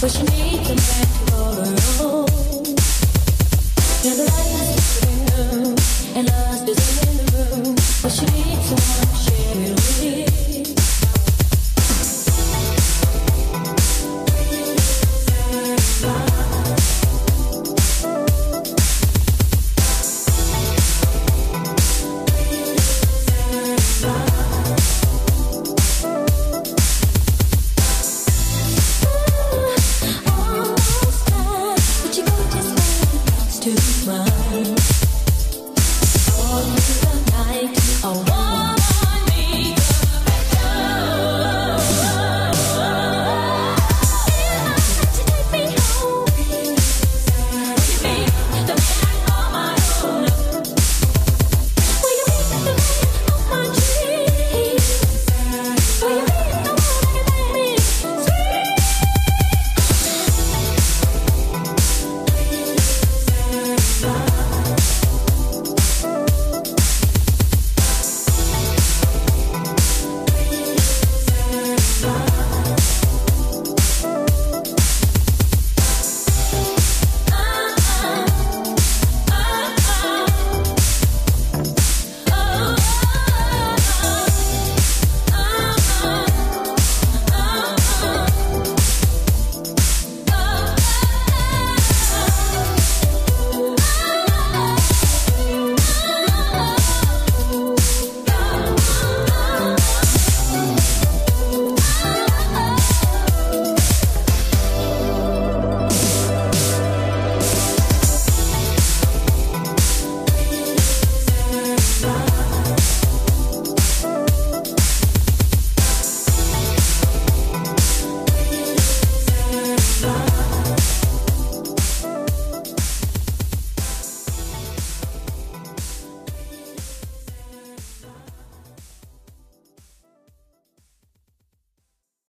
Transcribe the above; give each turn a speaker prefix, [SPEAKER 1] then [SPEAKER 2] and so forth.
[SPEAKER 1] but you need to know. to smile. All through the night, I